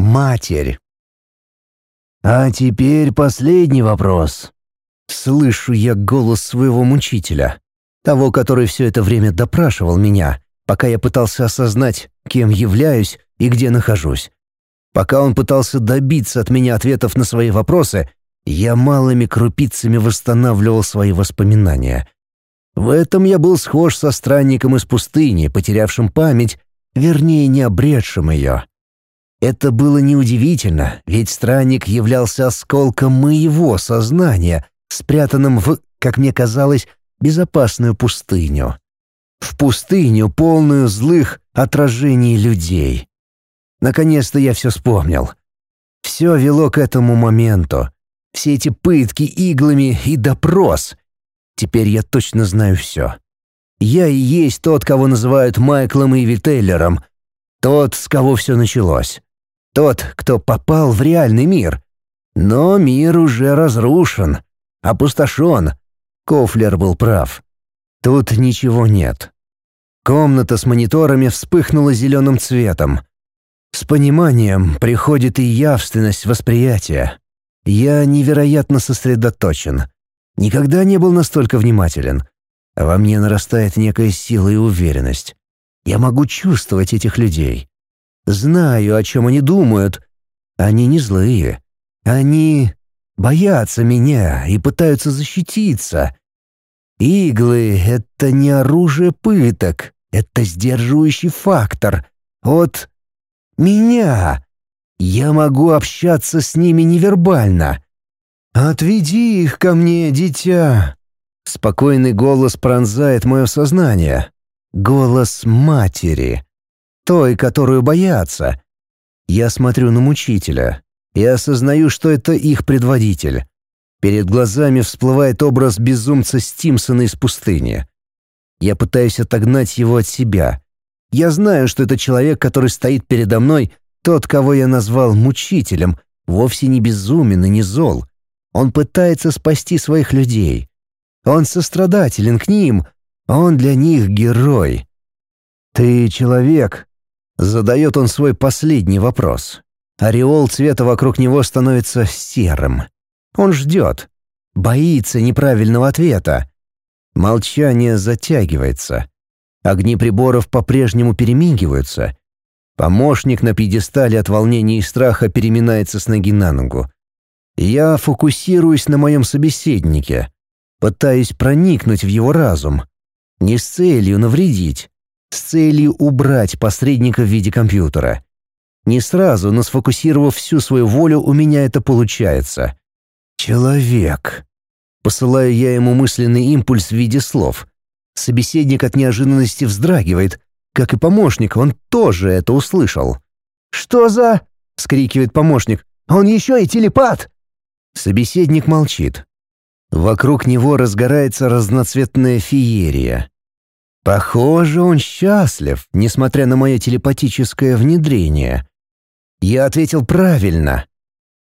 Матерь. «А теперь последний вопрос». Слышу я голос своего мучителя, того, который все это время допрашивал меня, пока я пытался осознать, кем являюсь и где нахожусь. Пока он пытался добиться от меня ответов на свои вопросы, я малыми крупицами восстанавливал свои воспоминания. В этом я был схож со странником из пустыни, потерявшим память, вернее, не обретшим ее. Это было неудивительно, ведь странник являлся осколком моего сознания, спрятанным в, как мне казалось, безопасную пустыню. В пустыню, полную злых отражений людей. Наконец-то я все вспомнил. Все вело к этому моменту. Все эти пытки иглами и допрос. Теперь я точно знаю все. Я и есть тот, кого называют Майклом и Вителлером. Тот, с кого все началось. Тот, кто попал в реальный мир. Но мир уже разрушен, опустошен. Кофлер был прав. Тут ничего нет. Комната с мониторами вспыхнула зеленым цветом. С пониманием приходит и явственность восприятия. Я невероятно сосредоточен. Никогда не был настолько внимателен. Во мне нарастает некая сила и уверенность. Я могу чувствовать этих людей. Знаю, о чем они думают. Они не злые. Они боятся меня и пытаются защититься. Иглы — это не оружие пыток, это сдерживающий фактор. От меня. Я могу общаться с ними невербально. «Отведи их ко мне, дитя!» Спокойный голос пронзает мое сознание. Голос матери. Той, которую боятся. Я смотрю на мучителя и осознаю, что это их предводитель. Перед глазами всплывает образ безумца Стимсона из пустыни. Я пытаюсь отогнать его от себя. Я знаю, что это человек, который стоит передо мной, тот, кого я назвал мучителем, вовсе не безумен и не зол. Он пытается спасти своих людей. Он сострадателен к ним, он для них герой. «Ты человек?» — задает он свой последний вопрос. Ореол цвета вокруг него становится серым. Он ждет, боится неправильного ответа. Молчание затягивается. Огни приборов по-прежнему перемигиваются. Помощник на пьедестале от волнения и страха переминается с ноги на ногу. Я фокусируюсь на моем собеседнике, пытаюсь проникнуть в его разум. Не с целью навредить, с целью убрать посредника в виде компьютера. Не сразу, но сфокусировав всю свою волю, у меня это получается. «Человек». Посылаю я ему мысленный импульс в виде слов. Собеседник от неожиданности вздрагивает, как и помощник, он тоже это услышал. «Что за...» — скрикивает помощник. «Он еще и телепат!» Собеседник молчит. Вокруг него разгорается разноцветная феерия. Похоже, он счастлив, несмотря на мое телепатическое внедрение. Я ответил правильно.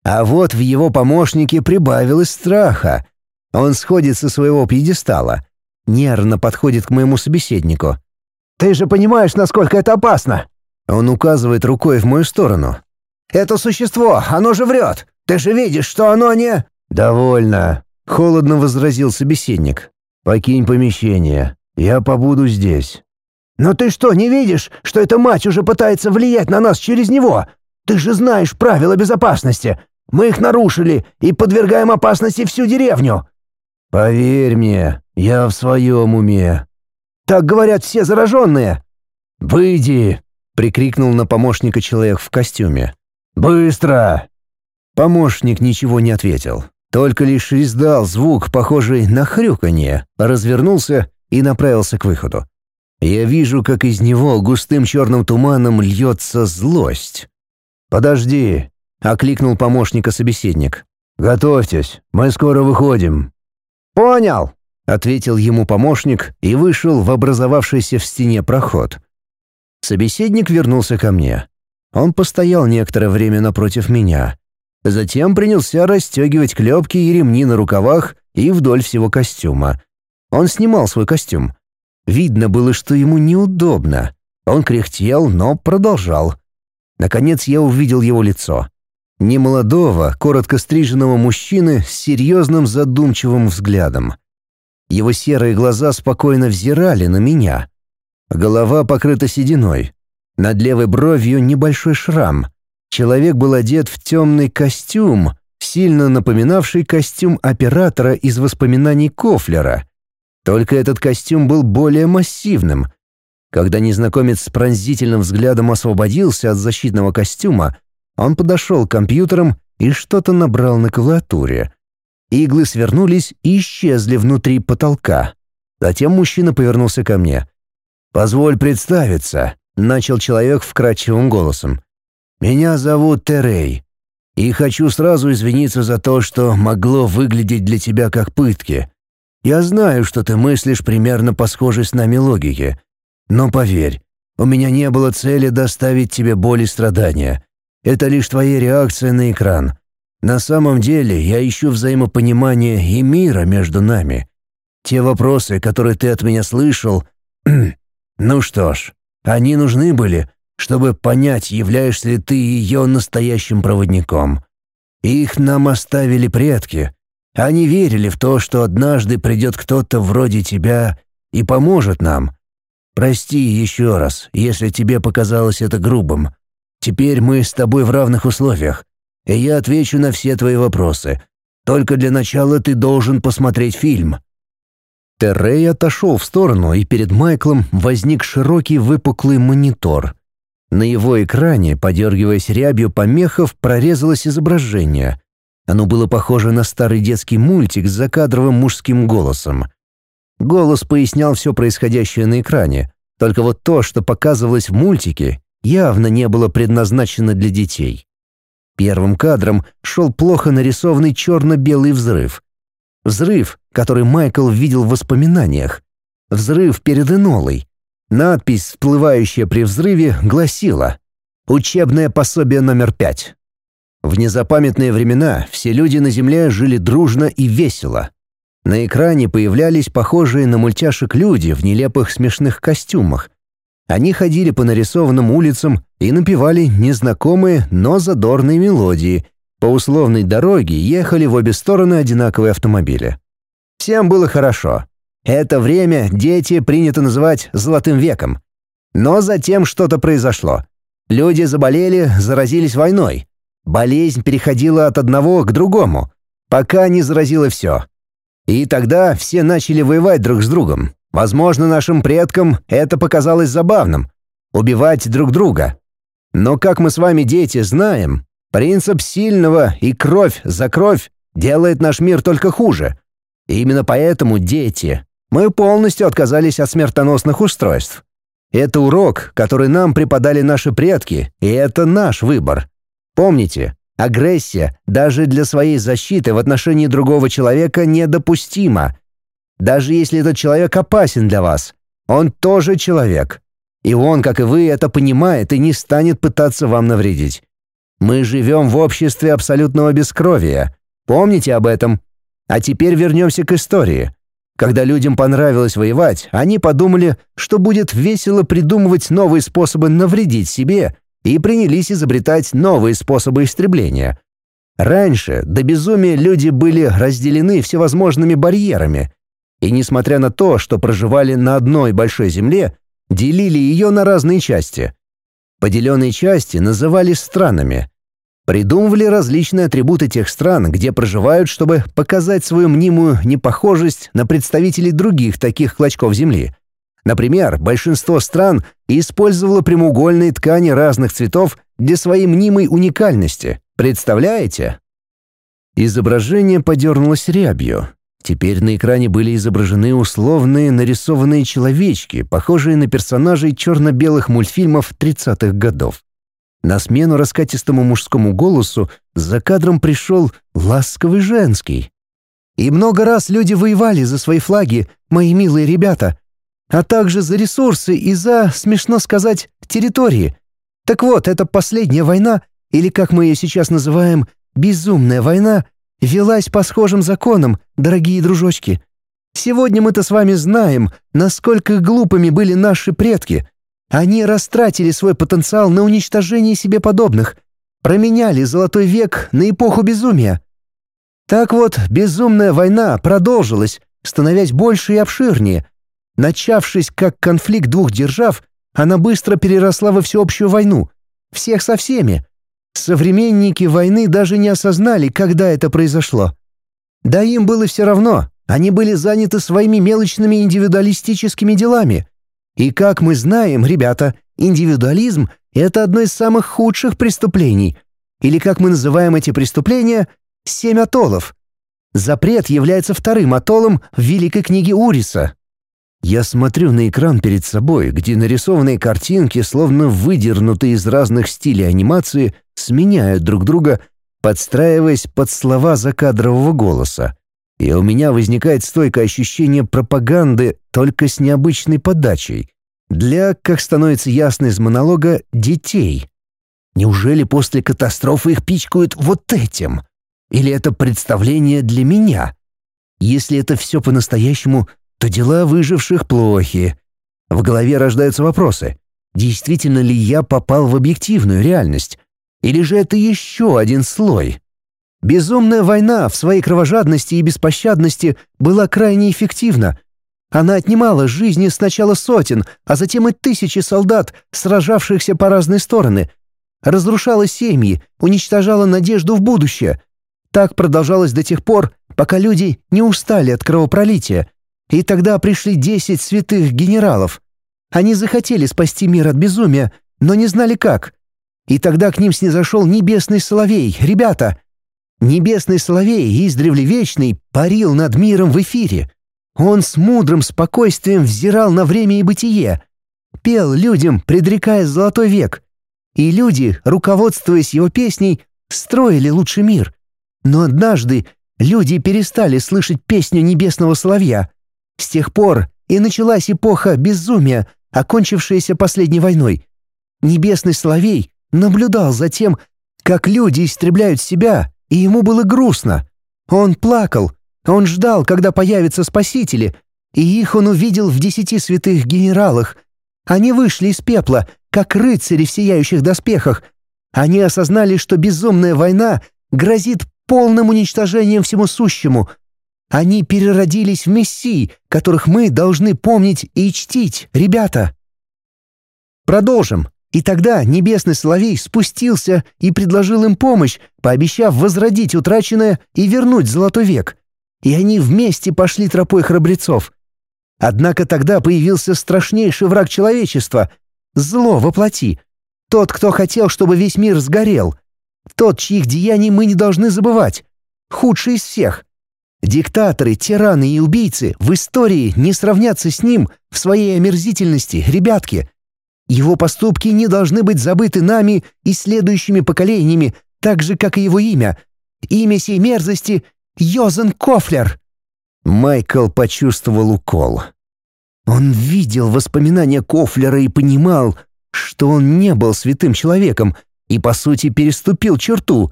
А вот в его помощнике прибавилось страха. Он сходит со своего пьедестала, нервно подходит к моему собеседнику. «Ты же понимаешь, насколько это опасно!» Он указывает рукой в мою сторону. «Это существо, оно же врет! Ты же видишь, что оно не...» «Довольно», — холодно возразил собеседник. «Покинь помещение. Я побуду здесь». «Но ты что, не видишь, что эта мать уже пытается влиять на нас через него? Ты же знаешь правила безопасности. Мы их нарушили и подвергаем опасности всю деревню». «Поверь мне, я в своем уме». «Так говорят все зараженные». «Выйди!» — прикрикнул на помощника человек в костюме. «Быстро!» Помощник ничего не ответил, только лишь издал звук, похожий на хрюканье, развернулся и направился к выходу. Я вижу, как из него густым черным туманом льется злость. «Подожди!» — окликнул помощника собеседник. «Готовьтесь, мы скоро выходим». «Понял!» — ответил ему помощник и вышел в образовавшийся в стене проход. Собеседник вернулся ко мне. Он постоял некоторое время напротив меня. Затем принялся расстегивать клепки и ремни на рукавах и вдоль всего костюма. Он снимал свой костюм. Видно было, что ему неудобно. Он кряхтел, но продолжал. Наконец я увидел его лицо. Немолодого, коротко стриженного мужчины с серьезным задумчивым взглядом. Его серые глаза спокойно взирали на меня. Голова покрыта сединой. Над левой бровью небольшой шрам. Человек был одет в темный костюм, сильно напоминавший костюм оператора из воспоминаний Кофлера. Только этот костюм был более массивным. Когда незнакомец с пронзительным взглядом освободился от защитного костюма, он подошел к компьютерам и что-то набрал на клавиатуре. Иглы свернулись и исчезли внутри потолка. Затем мужчина повернулся ко мне. «Позволь представиться», — начал человек вкрадчивым голосом. «Меня зовут Терей, и хочу сразу извиниться за то, что могло выглядеть для тебя как пытки. Я знаю, что ты мыслишь примерно по схожей с нами логике, но поверь, у меня не было цели доставить тебе боль и страдания. Это лишь твоя реакция на экран. На самом деле я ищу взаимопонимание и мира между нами. Те вопросы, которые ты от меня слышал... ну что ж, они нужны были, чтобы понять, являешься ли ты ее настоящим проводником. Их нам оставили предки. Они верили в то, что однажды придет кто-то вроде тебя и поможет нам. Прости еще раз, если тебе показалось это грубым. Теперь мы с тобой в равных условиях, и я отвечу на все твои вопросы. Только для начала ты должен посмотреть фильм». Террей отошел в сторону, и перед Майклом возник широкий выпуклый монитор. На его экране, подергиваясь рябью помехов, прорезалось изображение. Оно было похоже на старый детский мультик с закадровым мужским голосом. Голос пояснял все происходящее на экране, только вот то, что показывалось в мультике, явно не было предназначено для детей. Первым кадром шел плохо нарисованный черно-белый взрыв. Взрыв, который Майкл видел в воспоминаниях. Взрыв перед Энолой. Надпись, всплывающая при взрыве, гласила «Учебное пособие номер пять». В незапамятные времена все люди на Земле жили дружно и весело. На экране появлялись похожие на мультяшек люди в нелепых смешных костюмах, они ходили по нарисованным улицам и напевали незнакомые, но задорные мелодии. По условной дороге ехали в обе стороны одинаковые автомобили. Всем было хорошо. Это время дети принято называть «золотым веком». Но затем что-то произошло. Люди заболели, заразились войной. Болезнь переходила от одного к другому, пока не заразила все. И тогда все начали воевать друг с другом, Возможно, нашим предкам это показалось забавным — убивать друг друга. Но, как мы с вами, дети, знаем, принцип сильного и кровь за кровь делает наш мир только хуже. И именно поэтому, дети, мы полностью отказались от смертоносных устройств. Это урок, который нам преподали наши предки, и это наш выбор. Помните, агрессия даже для своей защиты в отношении другого человека недопустима, даже если этот человек опасен для вас, он тоже человек. И он, как и вы, это понимает и не станет пытаться вам навредить. Мы живем в обществе абсолютного бескровия. Помните об этом. А теперь вернемся к истории. Когда людям понравилось воевать, они подумали, что будет весело придумывать новые способы навредить себе и принялись изобретать новые способы истребления. Раньше до безумия люди были разделены всевозможными барьерами, и несмотря на то, что проживали на одной большой земле, делили ее на разные части. Поделенные части называли странами. Придумывали различные атрибуты тех стран, где проживают, чтобы показать свою мнимую непохожесть на представителей других таких клочков земли. Например, большинство стран использовало прямоугольные ткани разных цветов для своей мнимой уникальности. Представляете? Изображение подернулось рябью, Теперь на экране были изображены условные нарисованные человечки, похожие на персонажей черно-белых мультфильмов 30-х годов. На смену раскатистому мужскому голосу за кадром пришел ласковый женский. «И много раз люди воевали за свои флаги, мои милые ребята, а также за ресурсы и за, смешно сказать, территории. Так вот, это последняя война, или как мы ее сейчас называем, безумная война, велась по схожим законам, дорогие дружочки. Сегодня мы-то с вами знаем, насколько глупыми были наши предки. Они растратили свой потенциал на уничтожение себе подобных, променяли Золотой век на эпоху безумия. Так вот, безумная война продолжилась, становясь больше и обширнее. Начавшись как конфликт двух держав, она быстро переросла во всеобщую войну. Всех со всеми. Современники войны даже не осознали, когда это произошло. Да им было все равно, они были заняты своими мелочными индивидуалистическими делами. И как мы знаем, ребята, индивидуализм — это одно из самых худших преступлений. Или как мы называем эти преступления — семь атоллов. Запрет является вторым атоллом в Великой книге Уриса. Я смотрю на экран перед собой, где нарисованные картинки, словно выдернутые из разных стилей анимации, сменяют друг друга, подстраиваясь под слова закадрового голоса и у меня возникает стойкое ощущение пропаганды только с необычной подачей. Для, как становится ясно из монолога, детей. Неужели после катастрофы их пичкают вот этим? Или это представление для меня? Если это все по-настоящему, то дела выживших плохи. В голове рождаются вопросы. Действительно ли я попал в объективную реальность? Или же это еще один слой? Безумная война в своей кровожадности и беспощадности была крайне эффективна. Она отнимала жизни сначала сотен, а затем и тысячи солдат, сражавшихся по разные стороны. Разрушала семьи, уничтожала надежду в будущее. Так продолжалось до тех пор, пока люди не устали от кровопролития. И тогда пришли десять святых генералов. Они захотели спасти мир от безумия, но не знали как. И тогда к ним снизошел небесный соловей. «Ребята, Небесный соловей, издревле вечный, парил над миром в эфире. Он с мудрым спокойствием взирал на время и бытие, пел людям, предрекая золотой век. И люди, руководствуясь его песней, строили лучший мир. Но однажды люди перестали слышать песню небесного соловья. С тех пор и началась эпоха безумия, окончившаяся последней войной. Небесный соловей наблюдал за тем, как люди истребляют себя и ему было грустно. Он плакал, он ждал, когда появятся спасители, и их он увидел в десяти святых генералах. Они вышли из пепла, как рыцари в сияющих доспехах. Они осознали, что безумная война грозит полным уничтожением всему сущему. Они переродились в мессий, которых мы должны помнить и чтить, ребята. Продолжим. И тогда небесный соловей спустился и предложил им помощь, пообещав возродить утраченное и вернуть золотой век. И они вместе пошли тропой храбрецов. Однако тогда появился страшнейший враг человечества — зло воплоти. Тот, кто хотел, чтобы весь мир сгорел. Тот, чьих деяний мы не должны забывать. Худший из всех. Диктаторы, тираны и убийцы в истории не сравнятся с ним в своей омерзительности, ребятки — его поступки не должны быть забыты нами и следующими поколениями, так же, как и его имя. Имя сей мерзости — Йозен Кофлер». Майкл почувствовал укол. Он видел воспоминания Кофлера и понимал, что он не был святым человеком и, по сути, переступил черту,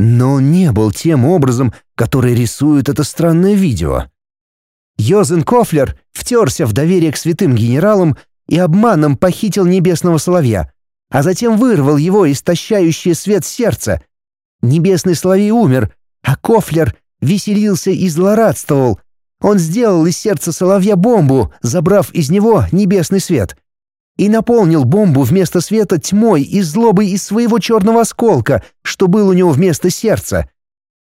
но он не был тем образом, который рисует это странное видео. Йозен Кофлер втерся в доверие к святым генералам и обманом похитил небесного соловья, а затем вырвал его истощающее свет сердца. Небесный соловей умер, а Кофлер веселился и злорадствовал. Он сделал из сердца соловья бомбу, забрав из него небесный свет. И наполнил бомбу вместо света тьмой и злобой из своего черного осколка, что был у него вместо сердца.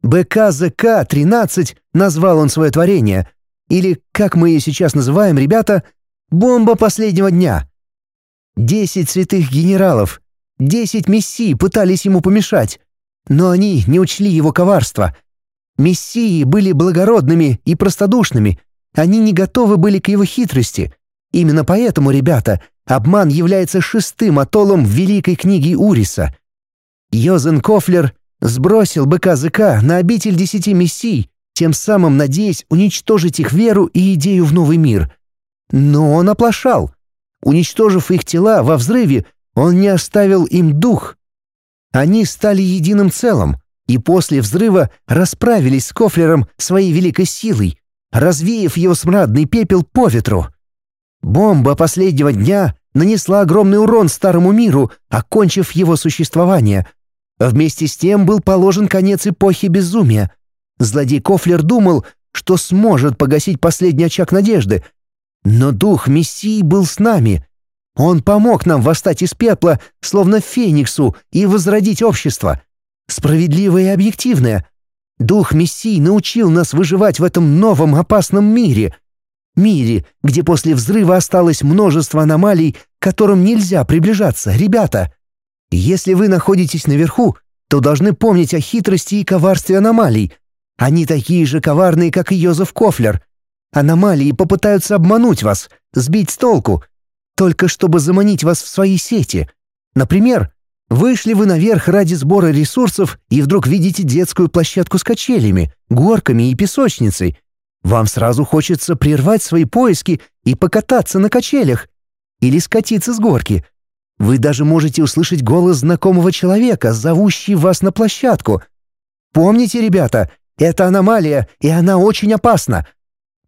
БКЗК-13 назвал он свое творение. Или, как мы ее сейчас называем, ребята, Бомба последнего дня. Десять святых генералов, десять мессий пытались ему помешать, но они не учли его коварство. Мессии были благородными и простодушными, они не готовы были к его хитрости. Именно поэтому, ребята, обман является шестым атоллом в Великой книге Уриса. Йозен Кофлер сбросил БКЗК на обитель десяти мессий, тем самым надеясь уничтожить их веру и идею в новый мир — но он оплошал. Уничтожив их тела во взрыве, он не оставил им дух. Они стали единым целым, и после взрыва расправились с Кофлером своей великой силой, развеяв его смрадный пепел по ветру. Бомба последнего дня нанесла огромный урон старому миру, окончив его существование. Вместе с тем был положен конец эпохи безумия. Злодей Кофлер думал, что сможет погасить последний очаг надежды. Но дух Мессии был с нами. Он помог нам восстать из пепла, словно фениксу, и возродить общество. Справедливое и объективное. Дух Мессии научил нас выживать в этом новом опасном мире. Мире, где после взрыва осталось множество аномалий, к которым нельзя приближаться, ребята. Если вы находитесь наверху, то должны помнить о хитрости и коварстве аномалий. Они такие же коварные, как и Йозеф Кофлер. Аномалии попытаются обмануть вас, сбить с толку, только чтобы заманить вас в свои сети. Например, Вышли вы наверх ради сбора ресурсов и вдруг видите детскую площадку с качелями, горками и песочницей. Вам сразу хочется прервать свои поиски и покататься на качелях или скатиться с горки. Вы даже можете услышать голос знакомого человека, зовущий вас на площадку. Помните, ребята, это аномалия, и она очень опасна.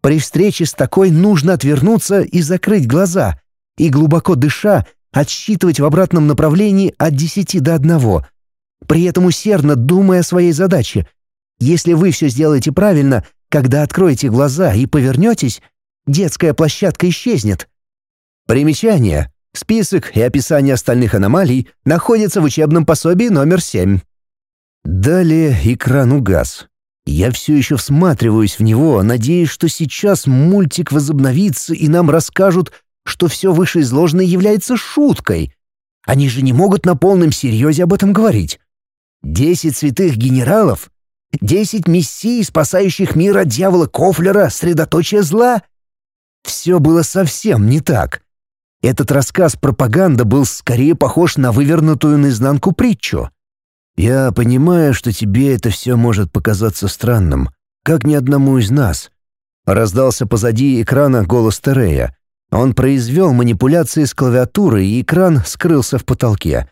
При встрече с такой нужно отвернуться и закрыть глаза, и глубоко дыша отсчитывать в обратном направлении от 10 до 1, при этом усердно думая о своей задаче. Если вы все сделаете правильно, когда откроете глаза и повернетесь, детская площадка исчезнет. Примечание. Список и описание остальных аномалий находятся в учебном пособии номер 7. Далее экран угас. Я все еще всматриваюсь в него, надеясь, что сейчас мультик возобновится и нам расскажут, что все вышеизложенное является шуткой. Они же не могут на полном серьезе об этом говорить. Десять святых генералов? Десять мессий, спасающих мир от дьявола Кофлера, средоточие зла? Все было совсем не так. Этот рассказ пропаганда был скорее похож на вывернутую наизнанку притчу. «Я понимаю, что тебе это все может показаться странным, как ни одному из нас», — раздался позади экрана голос Терея. Он произвел манипуляции с клавиатурой, и экран скрылся в потолке.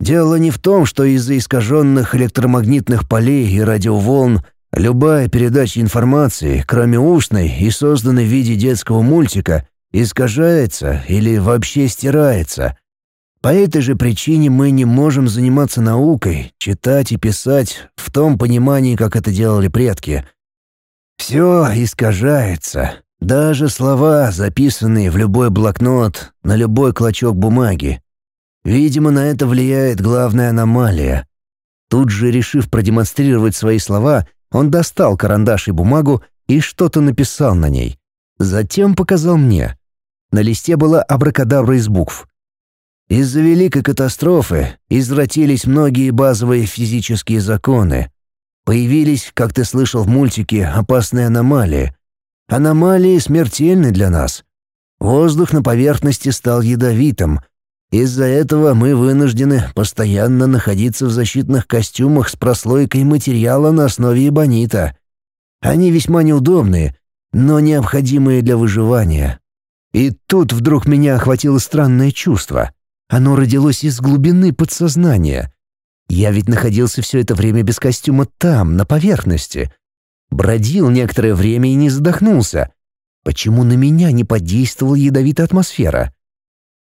Дело не в том, что из-за искаженных электромагнитных полей и радиоволн любая передача информации, кроме устной и созданной в виде детского мультика, искажается или вообще стирается. По этой же причине мы не можем заниматься наукой, читать и писать в том понимании, как это делали предки. Все искажается, даже слова, записанные в любой блокнот, на любой клочок бумаги. Видимо, на это влияет главная аномалия. Тут же, решив продемонстрировать свои слова, он достал карандаш и бумагу и что-то написал на ней. Затем показал мне. На листе была абракадабра из букв. Из-за великой катастрофы извратились многие базовые физические законы. Появились, как ты слышал в мультике, опасные аномалии, Аномалии смертельны для нас. Воздух на поверхности стал ядовитым. Из-за этого мы вынуждены постоянно находиться в защитных костюмах с прослойкой материала на основе эбонита. Они весьма неудобные, но необходимые для выживания. И тут вдруг меня охватило странное чувство. Оно родилось из глубины подсознания. Я ведь находился все это время без костюма там, на поверхности. Бродил некоторое время и не задохнулся. Почему на меня не подействовала ядовитая атмосфера?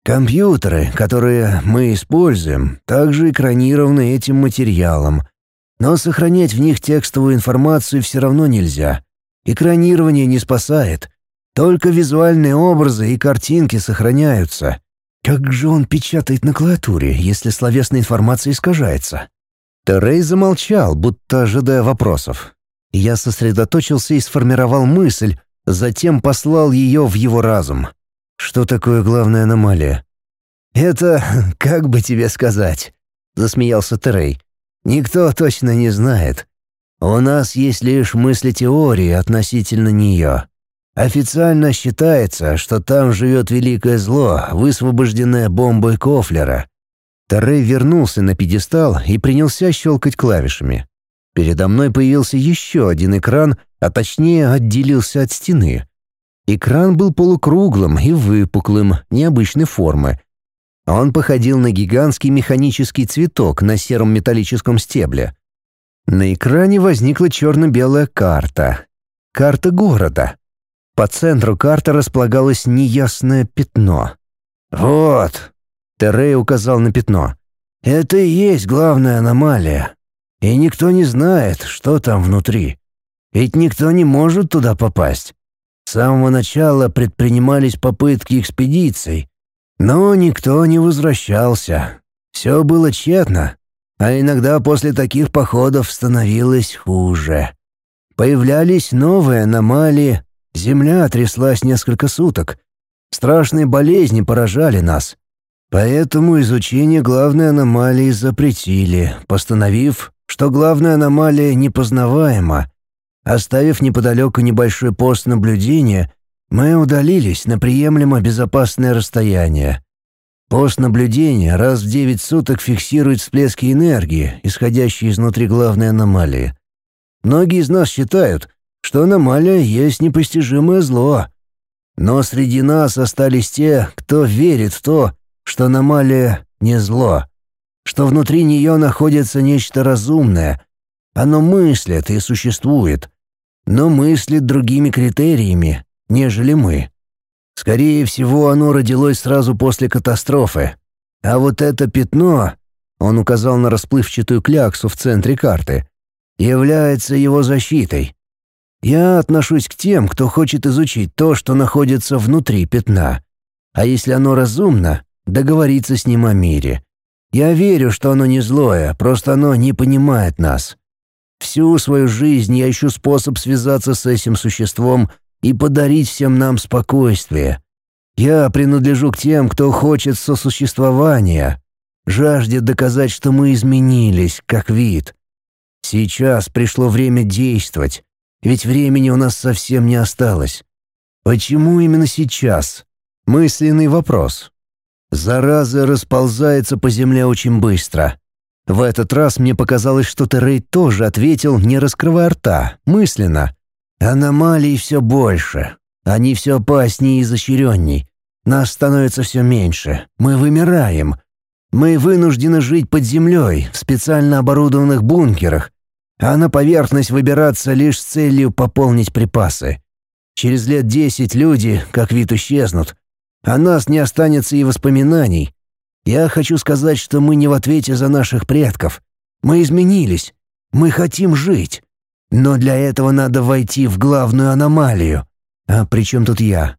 Компьютеры, которые мы используем, также экранированы этим материалом. Но сохранять в них текстовую информацию все равно нельзя. Экранирование не спасает. Только визуальные образы и картинки сохраняются. Как же он печатает на клавиатуре, если словесная информация искажается? Терей замолчал, будто ожидая вопросов. Я сосредоточился и сформировал мысль, затем послал ее в его разум. Что такое главная аномалия? «Это, как бы тебе сказать?» — засмеялся Трей. «Никто точно не знает. У нас есть лишь мысли теории относительно нее. Официально считается, что там живет великое зло, высвобожденное бомбой Кофлера». Трей вернулся на пьедестал и принялся щелкать клавишами. Передо мной появился еще один экран, а точнее отделился от стены. Экран был полукруглым и выпуклым, необычной формы. Он походил на гигантский механический цветок на сером металлическом стебле. На экране возникла черно-белая карта. Карта города. По центру карты располагалось неясное пятно. «Вот», — Террей указал на пятно. «Это и есть главная аномалия. И никто не знает, что там внутри. Ведь никто не может туда попасть. С самого начала предпринимались попытки экспедиций, но никто не возвращался. Все было тщетно, а иногда после таких походов становилось хуже. Появлялись новые аномалии, земля тряслась несколько суток. Страшные болезни поражали нас. Поэтому изучение главной аномалии запретили, постановив, что главная аномалия непознаваема. Оставив неподалеку небольшой пост наблюдения, мы удалились на приемлемо безопасное расстояние. Пост наблюдения раз в девять суток фиксирует всплески энергии, исходящие изнутри главной аномалии. Многие из нас считают, что аномалия есть непостижимое зло. Но среди нас остались те, кто верит в то, что аномалия не зло, что внутри нее находится нечто разумное. Оно мыслит и существует, но мыслит другими критериями, нежели мы. Скорее всего, оно родилось сразу после катастрофы. А вот это пятно, он указал на расплывчатую кляксу в центре карты, является его защитой. Я отношусь к тем, кто хочет изучить то, что находится внутри пятна. А если оно разумно, договориться с ним о мире. Я верю, что оно не злое, просто оно не понимает нас. Всю свою жизнь я ищу способ связаться с этим существом и подарить всем нам спокойствие. Я принадлежу к тем, кто хочет сосуществования, жаждет доказать, что мы изменились, как вид. Сейчас пришло время действовать, ведь времени у нас совсем не осталось. Почему именно сейчас? Мысленный вопрос. Зараза расползается по земле очень быстро. В этот раз мне показалось, что Террей тоже ответил, не раскрывая рта, мысленно. Аномалий все больше. Они все опаснее и изощренней. Нас становится все меньше. Мы вымираем. Мы вынуждены жить под землей, в специально оборудованных бункерах, а на поверхность выбираться лишь с целью пополнить припасы. Через лет десять люди, как вид, исчезнут. О нас не останется и воспоминаний. Я хочу сказать, что мы не в ответе за наших предков. Мы изменились. Мы хотим жить. Но для этого надо войти в главную аномалию. А при чем тут я?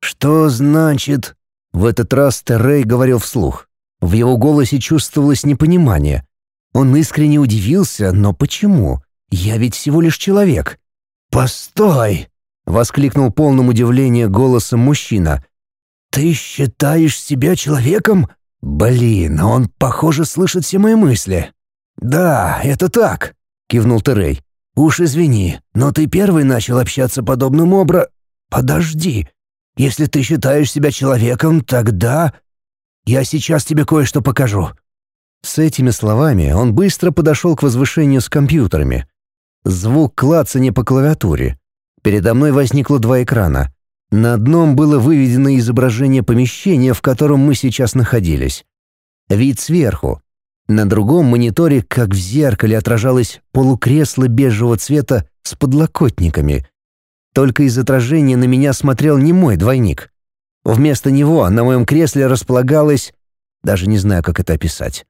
Что значит... В этот раз Террей говорил вслух. В его голосе чувствовалось непонимание. Он искренне удивился, но почему? Я ведь всего лишь человек. «Постой!» — воскликнул полным удивления голосом мужчина. «Ты считаешь себя человеком? Блин, он, похоже, слышит все мои мысли». «Да, это так», — кивнул Терей. «Уж извини, но ты первый начал общаться подобным образом...» «Подожди. Если ты считаешь себя человеком, тогда... Я сейчас тебе кое-что покажу». С этими словами он быстро подошел к возвышению с компьютерами. Звук клацания по клавиатуре. Передо мной возникло два экрана. На одном было выведено изображение помещения, в котором мы сейчас находились. Вид сверху. На другом мониторе, как в зеркале, отражалось полукресло бежевого цвета с подлокотниками. Только из отражения на меня смотрел не мой двойник. Вместо него на моем кресле располагалась... Даже не знаю, как это описать.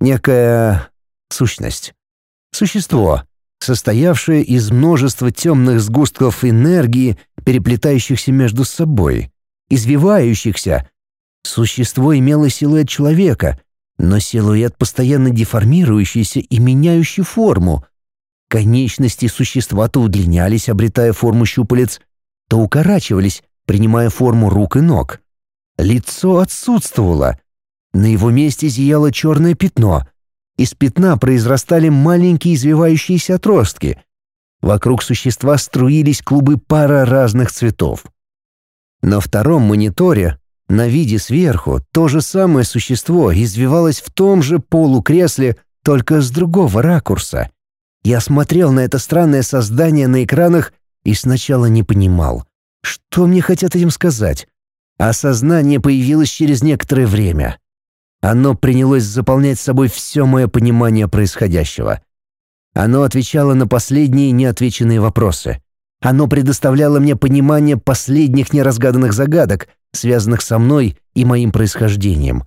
Некая сущность. Существо, состоявшее из множества темных сгустков энергии, переплетающихся между собой, извивающихся. Существо имело силуэт человека — но силуэт постоянно деформирующийся и меняющий форму. Конечности существа то удлинялись, обретая форму щупалец, то укорачивались, принимая форму рук и ног. Лицо отсутствовало. На его месте зияло черное пятно. Из пятна произрастали маленькие извивающиеся отростки. Вокруг существа струились клубы пара разных цветов. На втором мониторе на виде сверху то же самое существо извивалось в том же полукресле, только с другого ракурса. Я смотрел на это странное создание на экранах и сначала не понимал, что мне хотят этим сказать. Осознание появилось через некоторое время. Оно принялось заполнять собой все мое понимание происходящего. Оно отвечало на последние неотвеченные вопросы. Оно предоставляло мне понимание последних неразгаданных загадок — связанных со мной и моим происхождением.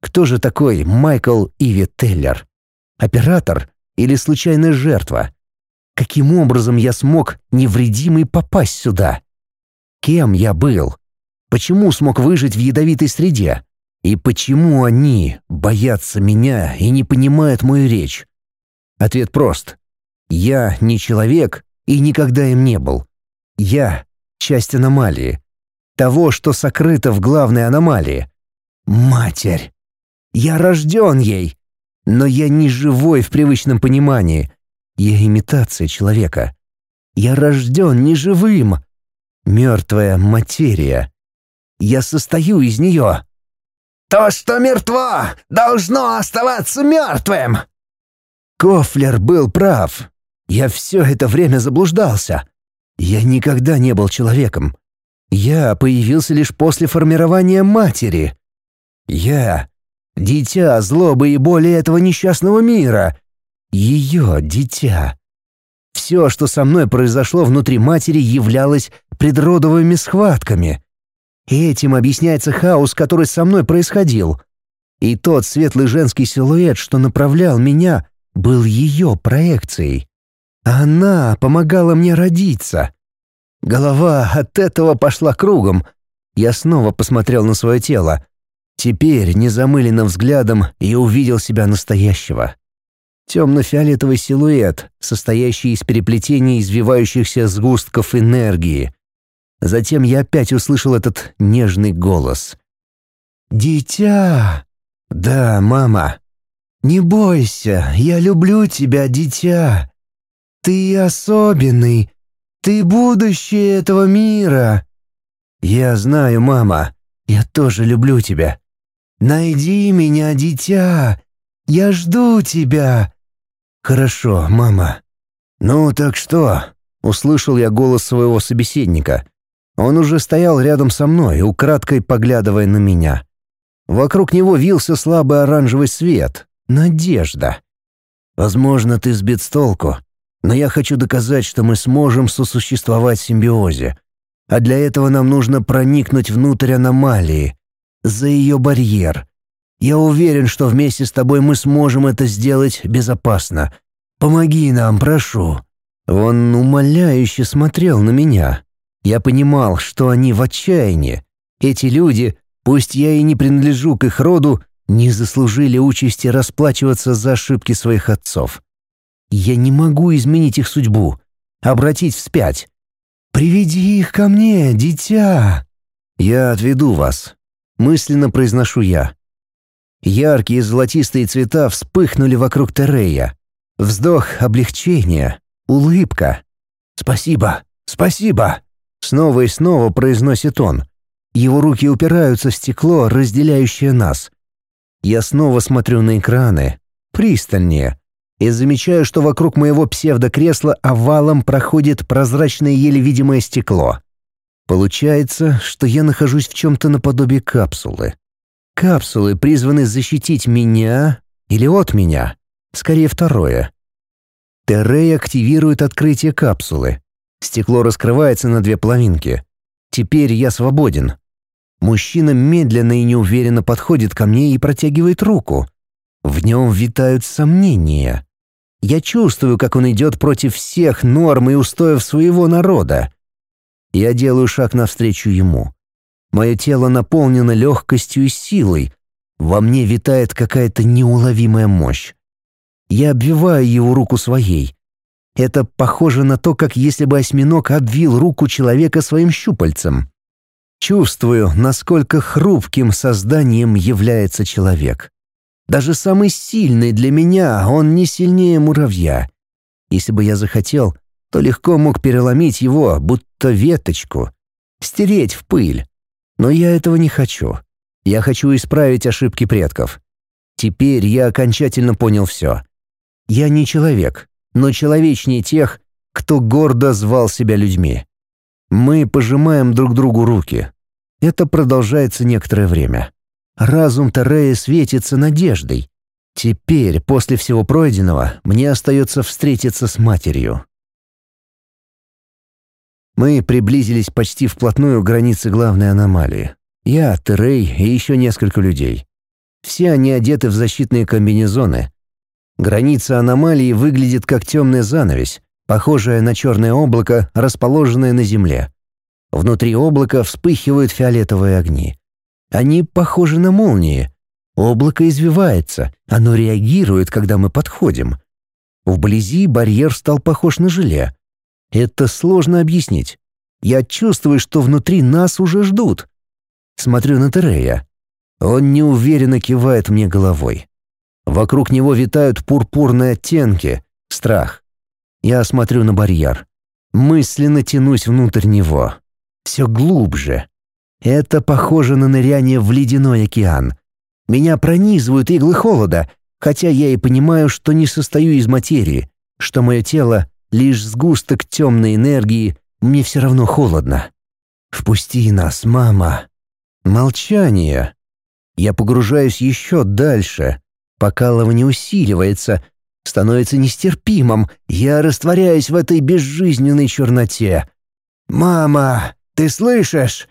Кто же такой Майкл Иви Теллер? Оператор или случайная жертва? Каким образом я смог невредимый попасть сюда? Кем я был? Почему смог выжить в ядовитой среде? И почему они боятся меня и не понимают мою речь? Ответ прост. Я не человек и никогда им не был. Я — часть аномалии. Того, что сокрыто в главной аномалии. Матерь! Я рожден ей! Но я не живой в привычном понимании. Я имитация человека. Я рожден неживым. Мертвая материя. Я состою из нее. То, что мертво, должно оставаться мертвым!» Кофлер был прав. Я все это время заблуждался. Я никогда не был человеком. Я появился лишь после формирования матери. Я — дитя злобы и боли этого несчастного мира. Ее дитя. Все, что со мной произошло внутри матери, являлось предродовыми схватками. И этим объясняется хаос, который со мной происходил. И тот светлый женский силуэт, что направлял меня, был ее проекцией. Она помогала мне родиться. Голова от этого пошла кругом. Я снова посмотрел на свое тело. Теперь незамыленным взглядом я увидел себя настоящего. Темно-фиолетовый силуэт, состоящий из переплетений извивающихся сгустков энергии. Затем я опять услышал этот нежный голос. «Дитя!» «Да, мама!» «Не бойся, я люблю тебя, дитя! Ты особенный, ты будущее этого мира!» «Я знаю, мама, я тоже люблю тебя!» «Найди меня, дитя! Я жду тебя!» «Хорошо, мама». «Ну так что?» — услышал я голос своего собеседника. Он уже стоял рядом со мной, украдкой поглядывая на меня. Вокруг него вился слабый оранжевый свет. Надежда. «Возможно, ты сбит с толку, но я хочу доказать, что мы сможем сосуществовать в симбиозе. А для этого нам нужно проникнуть внутрь аномалии, за ее барьер, я уверен, что вместе с тобой мы сможем это сделать безопасно. Помоги нам, прошу». Он умоляюще смотрел на меня. Я понимал, что они в отчаянии. Эти люди, пусть я и не принадлежу к их роду, не заслужили участи расплачиваться за ошибки своих отцов. Я не могу изменить их судьбу, обратить вспять. «Приведи их ко мне, дитя!» «Я отведу вас», — мысленно произношу я. Яркие золотистые цвета вспыхнули вокруг Терея. Вздох облегчения, улыбка. «Спасибо, спасибо!» Снова и снова произносит он. Его руки упираются в стекло, разделяющее нас. Я снова смотрю на экраны, пристальнее, и замечаю, что вокруг моего псевдокресла овалом проходит прозрачное еле видимое стекло. Получается, что я нахожусь в чем-то наподобие капсулы. Капсулы призваны защитить меня или от меня. Скорее второе. Террей активирует открытие капсулы. Стекло раскрывается на две половинки. Теперь я свободен. Мужчина медленно и неуверенно подходит ко мне и протягивает руку. В нем витают сомнения. Я чувствую, как он идет против всех норм и устоев своего народа. Я делаю шаг навстречу ему. Мое тело наполнено легкостью и силой. Во мне витает какая-то неуловимая мощь. Я обвиваю его руку своей. Это похоже на то, как если бы осьминог обвил руку человека своим щупальцем. Чувствую, насколько хрупким созданием является человек. Даже самый сильный для меня он не сильнее муравья. Если бы я захотел, то легко мог переломить его, будто веточку, стереть в пыль. Но я этого не хочу. Я хочу исправить ошибки предков. Теперь я окончательно понял все. Я не человек, но человечнее тех, кто гордо звал себя людьми. Мы пожимаем друг другу руки. Это продолжается некоторое время. Разум Терея светится надеждой. Теперь, после всего пройденного, мне остается встретиться с матерью. Мы приблизились почти вплотную к границе главной аномалии. Я, Терей и еще несколько людей. Все они одеты в защитные комбинезоны. Граница аномалии выглядит как темная занавесь, похожая на черное облако, расположенное на земле. Внутри облака вспыхивают фиолетовые огни. Они похожи на молнии. Облако извивается, оно реагирует, когда мы подходим. Вблизи барьер стал похож на желе. Это сложно объяснить. Я чувствую, что внутри нас уже ждут. Смотрю на Терея. Он неуверенно кивает мне головой. Вокруг него витают пурпурные оттенки, страх. Я смотрю на барьер. Мысленно тянусь внутрь него. Все глубже. Это похоже на ныряние в ледяной океан. Меня пронизывают иглы холода, хотя я и понимаю, что не состою из материи, что мое тело — лишь сгусток темной энергии, мне все равно холодно. «Впусти нас, мама!» Молчание. Я погружаюсь еще дальше. Покалывание усиливается, становится нестерпимым. Я растворяюсь в этой безжизненной черноте. «Мама, ты слышишь?»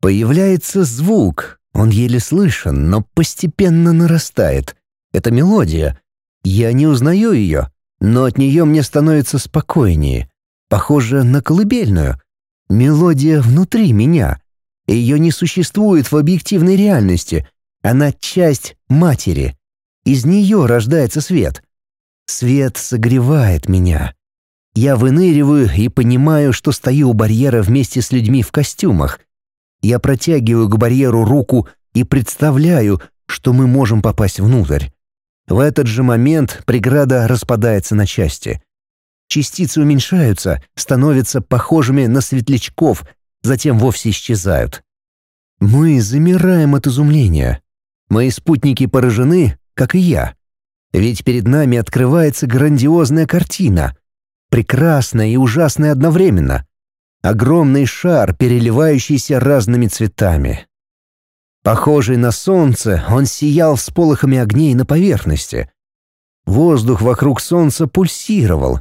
Появляется звук. Он еле слышен, но постепенно нарастает. Это мелодия. Я не узнаю ее, но от нее мне становится спокойнее. Похоже на колыбельную. Мелодия внутри меня. Ее не существует в объективной реальности. Она часть матери. Из нее рождается свет. Свет согревает меня. Я выныриваю и понимаю, что стою у барьера вместе с людьми в костюмах. Я протягиваю к барьеру руку и представляю, что мы можем попасть внутрь. В этот же момент преграда распадается на части. Частицы уменьшаются, становятся похожими на светлячков, затем вовсе исчезают. Мы замираем от изумления. Мои спутники поражены, как и я. Ведь перед нами открывается грандиозная картина. Прекрасная и ужасная одновременно. Огромный шар, переливающийся разными цветами. Похожий на солнце, он сиял всполохами огней на поверхности. Воздух вокруг солнца пульсировал.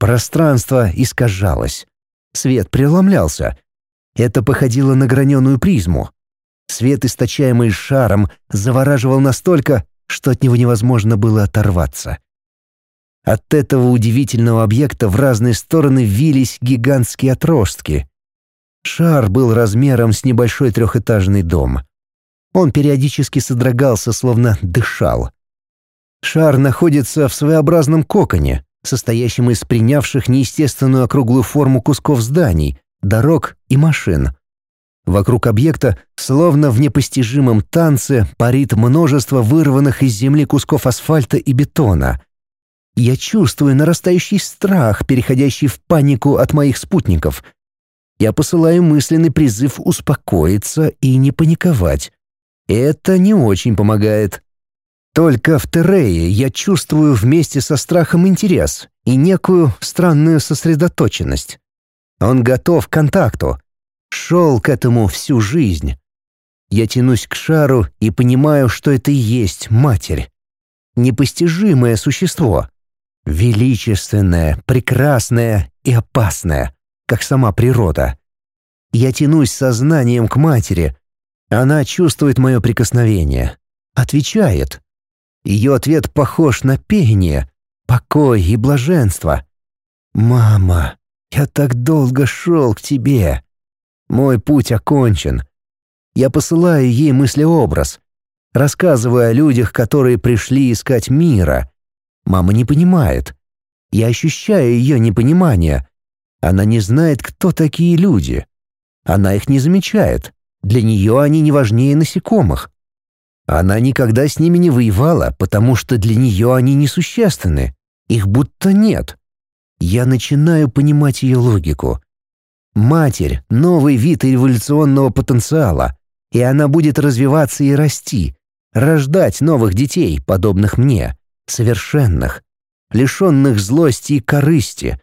Пространство искажалось. Свет преломлялся. Это походило на граненую призму. Свет, источаемый шаром, завораживал настолько, что от него невозможно было оторваться. От этого удивительного объекта в разные стороны вились гигантские отростки. Шар был размером с небольшой трехэтажный дом. Он периодически содрогался, словно дышал. Шар находится в своеобразном коконе, состоящем из принявших неестественную округлую форму кусков зданий, дорог и машин. Вокруг объекта, словно в непостижимом танце, парит множество вырванных из земли кусков асфальта и бетона. Я чувствую нарастающий страх, переходящий в панику от моих спутников. Я посылаю мысленный призыв успокоиться и не паниковать. Это не очень помогает. Только в Терее я чувствую вместе со страхом интерес и некую странную сосредоточенность. Он готов к контакту. Шел к этому всю жизнь. Я тянусь к шару и понимаю, что это и есть матерь. Непостижимое существо. Величественное, прекрасное и опасное, как сама природа. Я тянусь сознанием к матери, она чувствует мое прикосновение. Отвечает. Ее ответ похож на пение, покой и блаженство. «Мама, я так долго шел к тебе. Мой путь окончен. Я посылаю ей мыслеобраз, рассказываю о людях, которые пришли искать мира. Мама не понимает. Я ощущаю ее непонимание. Она не знает, кто такие люди. Она их не замечает. Для нее они не важнее насекомых. Она никогда с ними не воевала, потому что для нее они несущественны. Их будто нет. Я начинаю понимать ее логику. Матерь — новый вид эволюционного потенциала, и она будет развиваться и расти, рождать новых детей, подобных мне, совершенных, лишенных злости и корысти.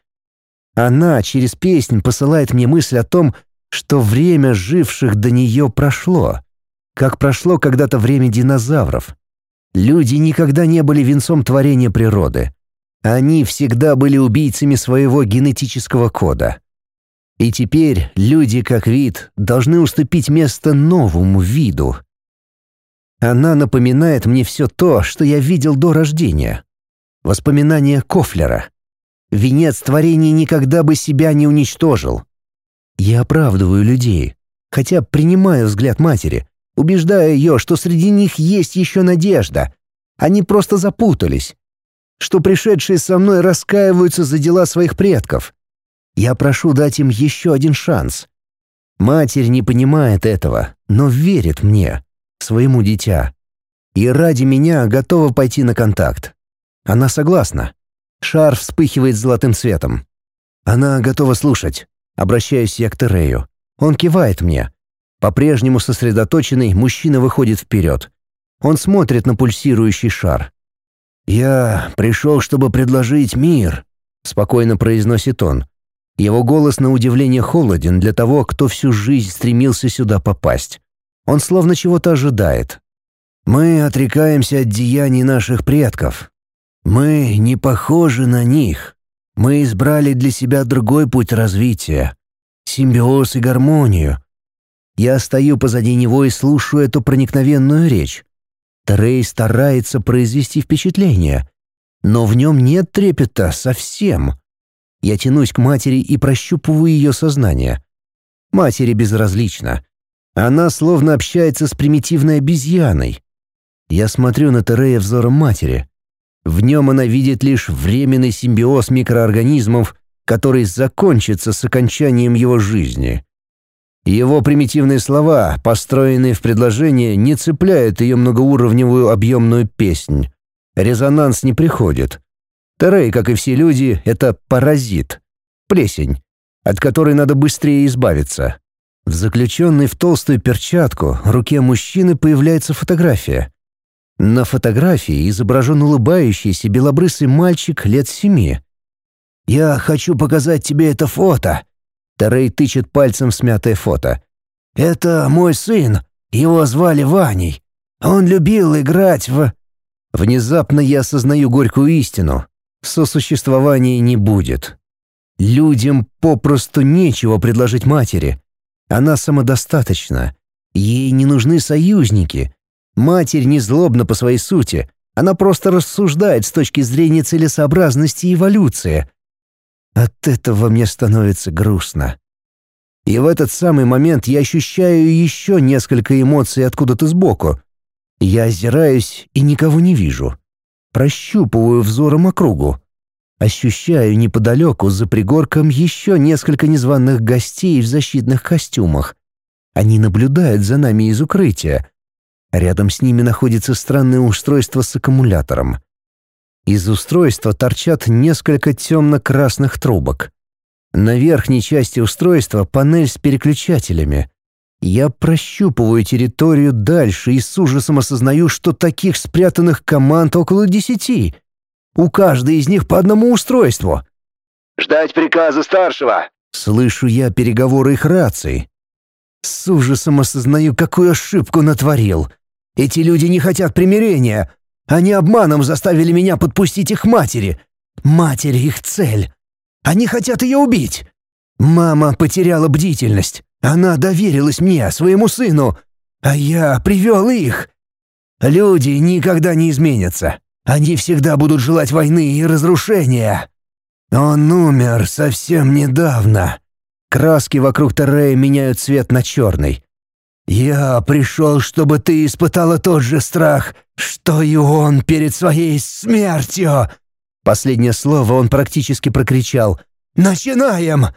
Она через песнь посылает мне мысль о том, что время живших до нее прошло, как прошло когда-то время динозавров. Люди никогда не были венцом творения природы. Они всегда были убийцами своего генетического кода. И теперь люди, как вид, должны уступить место новому виду. Она напоминает мне все то, что я видел до рождения. Воспоминания Кофлера. Венец творения никогда бы себя не уничтожил. Я оправдываю людей, хотя принимаю взгляд матери, убеждая ее, что среди них есть еще надежда. Они просто запутались. Что пришедшие со мной раскаиваются за дела своих предков. Я прошу дать им еще один шанс. Матерь не понимает этого, но верит мне, своему дитя. И ради меня готова пойти на контакт. Она согласна. Шар вспыхивает золотым цветом. Она готова слушать. Обращаюсь я к Терею. Он кивает мне. По-прежнему сосредоточенный, мужчина выходит вперед. Он смотрит на пульсирующий шар. «Я пришел, чтобы предложить мир», — спокойно произносит он. Его голос на удивление холоден для того, кто всю жизнь стремился сюда попасть. Он словно чего-то ожидает. «Мы отрекаемся от деяний наших предков. Мы не похожи на них. Мы избрали для себя другой путь развития. Симбиоз и гармонию. Я стою позади него и слушаю эту проникновенную речь. Трей старается произвести впечатление, но в нем нет трепета совсем. Я тянусь к матери и прощупываю ее сознание. Матери безразлично. Она словно общается с примитивной обезьяной. Я смотрю на Терея взором матери. В нем она видит лишь временный симбиоз микроорганизмов, который закончится с окончанием его жизни. Его примитивные слова, построенные в предложение, не цепляют ее многоуровневую объемную песнь. Резонанс не приходит. Терей, как и все люди, это паразит, плесень, от которой надо быстрее избавиться. В заключенной в толстую перчатку руке мужчины появляется фотография. На фотографии изображен улыбающийся белобрысый мальчик лет семи. «Я хочу показать тебе это фото», Тарей тычет пальцем в смятое фото. «Это мой сын. Его звали Ваней. Он любил играть в...» Внезапно я осознаю горькую истину сосуществования не будет. Людям попросту нечего предложить матери. Она самодостаточна. Ей не нужны союзники. Матерь не злобна по своей сути. Она просто рассуждает с точки зрения целесообразности и эволюции. От этого мне становится грустно. И в этот самый момент я ощущаю еще несколько эмоций откуда-то сбоку. Я озираюсь и никого не вижу. Прощупываю взором округу. Ощущаю неподалеку за пригорком еще несколько незваных гостей в защитных костюмах. Они наблюдают за нами из укрытия. Рядом с ними находится странное устройство с аккумулятором. Из устройства торчат несколько темно-красных трубок. На верхней части устройства панель с переключателями. Я прощупываю территорию дальше и с ужасом осознаю, что таких спрятанных команд около десяти. У каждой из них по одному устройству. «Ждать приказа старшего!» Слышу я переговоры их рации. С ужасом осознаю, какую ошибку натворил. Эти люди не хотят примирения. Они обманом заставили меня подпустить их матери. Матери их цель. Они хотят ее убить. Мама потеряла бдительность. Она доверилась мне, своему сыну, а я привел их. Люди никогда не изменятся. Они всегда будут желать войны и разрушения. Он умер совсем недавно. Краски вокруг Терея меняют цвет на черный. Я пришел, чтобы ты испытала тот же страх, что и он перед своей смертью. Последнее слово он практически прокричал. «Начинаем!»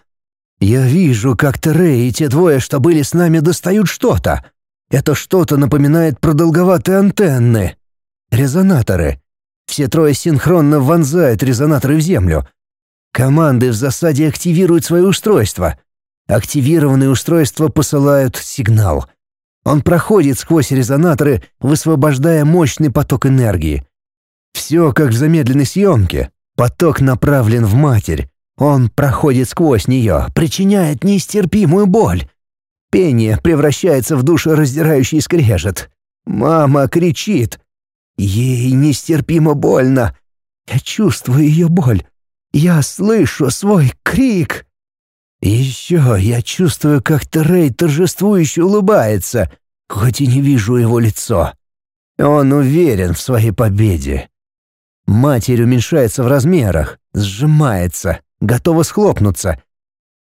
Я вижу, как Терей и те двое, что были с нами, достают что-то. Это что-то напоминает продолговатые антенны. Резонаторы. Все трое синхронно вонзают резонаторы в землю. Команды в засаде активируют свои устройства. Активированные устройства посылают сигнал. Он проходит сквозь резонаторы, высвобождая мощный поток энергии. Все как в замедленной съемке. Поток направлен в матерь. Он проходит сквозь нее, причиняет нестерпимую боль. Пение превращается в душераздирающий скрежет. Мама кричит. Ей нестерпимо больно. Я чувствую ее боль. Я слышу свой крик. Еще я чувствую, как Трей торжествующе улыбается, хоть и не вижу его лицо. Он уверен в своей победе. Матерь уменьшается в размерах, сжимается, готова схлопнуться.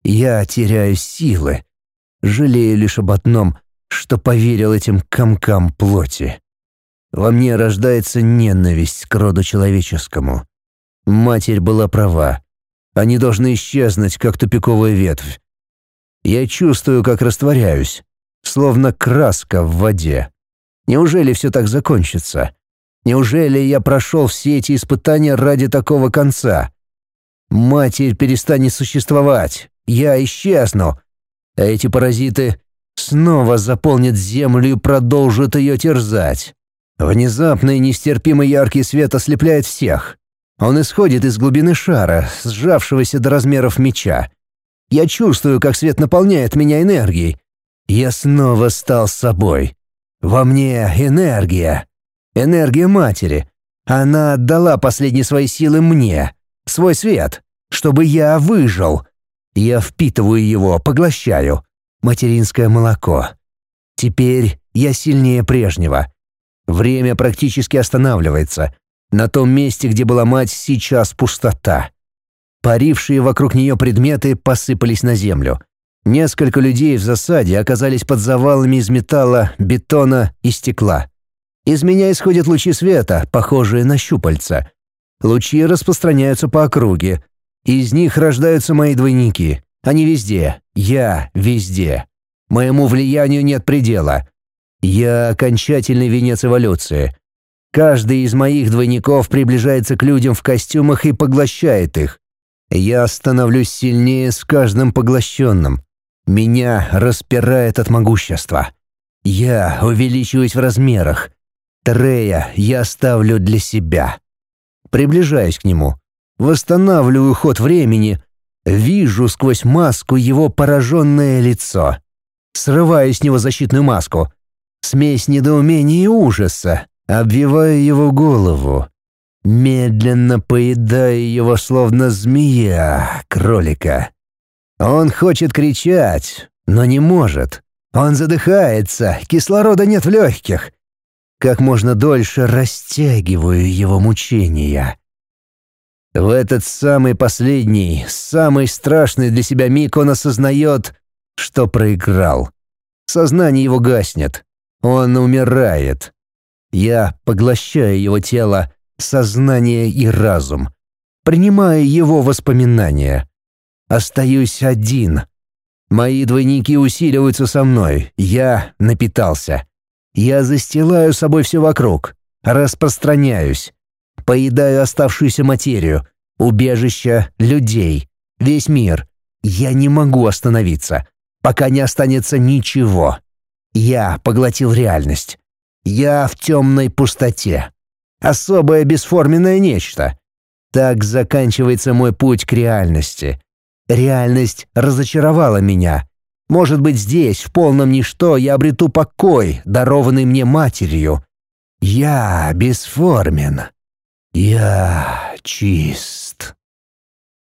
Я теряю силы. Жалею лишь об одном, что поверил этим комкам плоти. Во мне рождается ненависть к роду человеческому. Матерь была права. Они должны исчезнуть, как тупиковая ветвь. Я чувствую, как растворяюсь, словно краска в воде. Неужели все так закончится? Неужели я прошел все эти испытания ради такого конца? Матерь перестанет существовать, я исчезну, а эти паразиты снова заполнят землю и продолжат ее терзать. Внезапный нестерпимо яркий свет ослепляет всех. Он исходит из глубины шара, сжавшегося до размеров меча. Я чувствую, как свет наполняет меня энергией. Я снова стал собой. Во мне энергия. Энергия матери. Она отдала последние свои силы мне, свой свет, чтобы я выжил. Я впитываю его, поглощаю. Материнское молоко. Теперь я сильнее прежнего. Время практически останавливается. На том месте, где была мать, сейчас пустота. Парившие вокруг нее предметы посыпались на землю. Несколько людей в засаде оказались под завалами из металла, бетона и стекла. Из меня исходят лучи света, похожие на щупальца. Лучи распространяются по округе. Из них рождаются мои двойники. Они везде. Я везде. Моему влиянию нет предела. Я окончательный венец эволюции. Каждый из моих двойников приближается к людям в костюмах и поглощает их. Я становлюсь сильнее с каждым поглощенным. Меня распирает от могущества. Я увеличиваюсь в размерах. Трея я оставлю для себя. Приближаюсь к нему. Восстанавливаю ход времени. Вижу сквозь маску его пораженное лицо. Срываю с него защитную маску. Смесь недоумения и ужаса. Обвиваю его голову. Медленно поедаю его, словно змея, кролика. Он хочет кричать, но не может. Он задыхается, кислорода нет в легких. Как можно дольше растягиваю его мучения. В этот самый последний, самый страшный для себя миг он осознает, что проиграл. Сознание его гаснет. Он умирает. Я поглощаю его тело, сознание и разум, принимая его воспоминания. Остаюсь один. Мои двойники усиливаются со мной. Я напитался. Я застилаю собой все вокруг, распространяюсь, поедаю оставшуюся материю, убежища людей, весь мир. Я не могу остановиться, пока не останется ничего. Я поглотил реальность. Я в темной пустоте. Особое бесформенное нечто. Так заканчивается мой путь к реальности. Реальность разочаровала меня. Может быть, здесь, в полном ничто, я обрету покой, дарованный мне матерью. Я бесформен. Я чист.